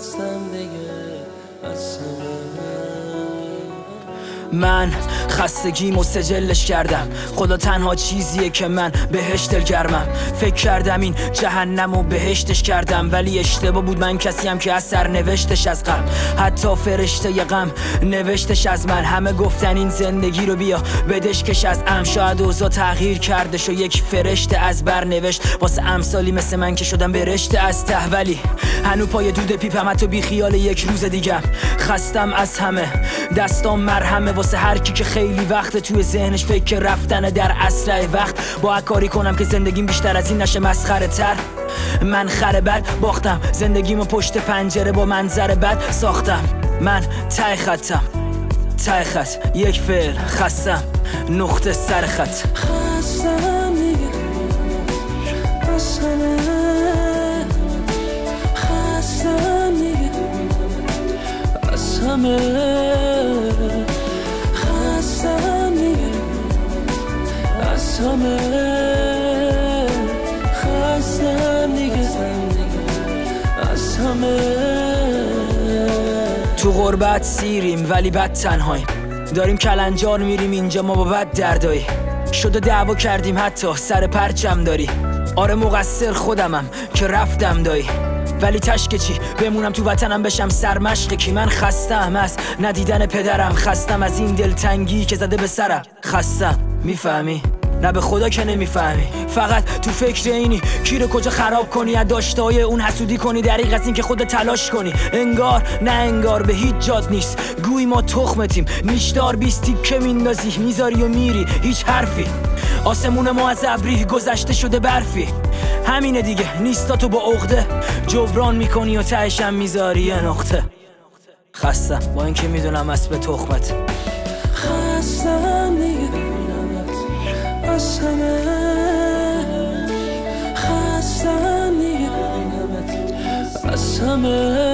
خستم دیگه. از من خستگی مستجلش کردم. خدا تنها چیزیه که من بهش دلگرمم. فکر کردم این جهنم و بهشتش کردم ولی اشتباه بود من کسیم که از سر نوشتش از غم حتی فرشته غم نوشتش از من. همه گفتن این زندگی رو بیا بدش کش از ام شاید اوضاع تغییر کردش و یک فرشته از بر نوشت. واسه امثالی مثل من که شدم برشته از ته. ولی هنو پای دود پیپم حتی بی خیال یک روز دیگم. خستم از همه دستام مرهمه واسه هر کی که خیلی وقت توی ذهنش فکر رفتن در اسرع وقت. با کاری کنم که زندگیم بیشتر از این نشه مسخره تر. من خر بد باختم زندگیمو پشت پنجره با منظر بد ساختم. من تای خطم تای خط یک فعل خستم. نقطه سر خط. خستم دیگه. خستم. دیگه. همه. خستم دیگه. از همه. تو غربت سیریم ولی بد تنهاییم داریم کلنجار میریم اینجا ما با بد دردایی. شده دعوا کردیم حتی سر پرچم داری. آره مقصر خودمم که رفتم دایی. ولی تشک چی؟ بمونم تو وطنم بشم سرمشق کی؟ من خستم از ندیدن پدرم خستم از این دلتنگی که زده به سرم. خستم می‌فهمی؟ نه به خدا که نمی‌فهمی. فقط تو فکر اینی کی رو کجا خراب کنی از داشتهای اون حسودی کنی دریق از این که خودت تلاش کنی. انگار نه انگار به هیچ جاد نیست. گوی ما تخمتیم. نیشدار بیستی که میندازی می‌ذاری و میری. هیچ حرفی. آسمون ما از ابری گذشته شده برفی. همینه دیگه. نیستا تو با عقده. جبران می‌کنی و تهشم می‌ذاری یه نقطه. خستم. با اینکه می‌دونم اسب تخمت. خستم از همه از همه